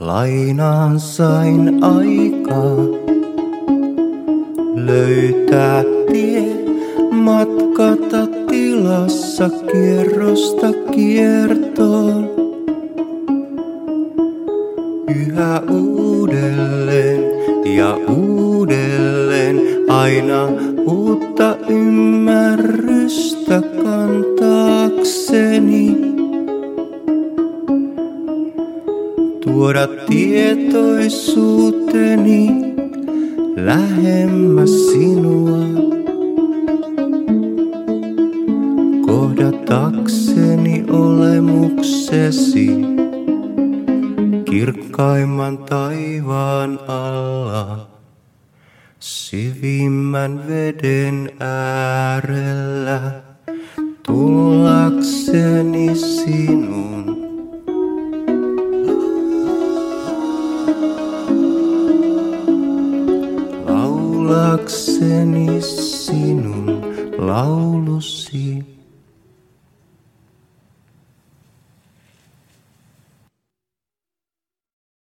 Lainaan sain aikaa löytää tie, matkata tilassa kierrosta kiertoon. Yhä uudelleen ja uudelleen aina uutta ymmärrystä kantaakseni. Tuoda tietoisuuteni lähemmäs sinua. Kohdatakseni olemuksesi kirkkaimman taivaan alla, syvimmän veden äärellä, tullakseni sinun. Laulakseni sinun laulusi.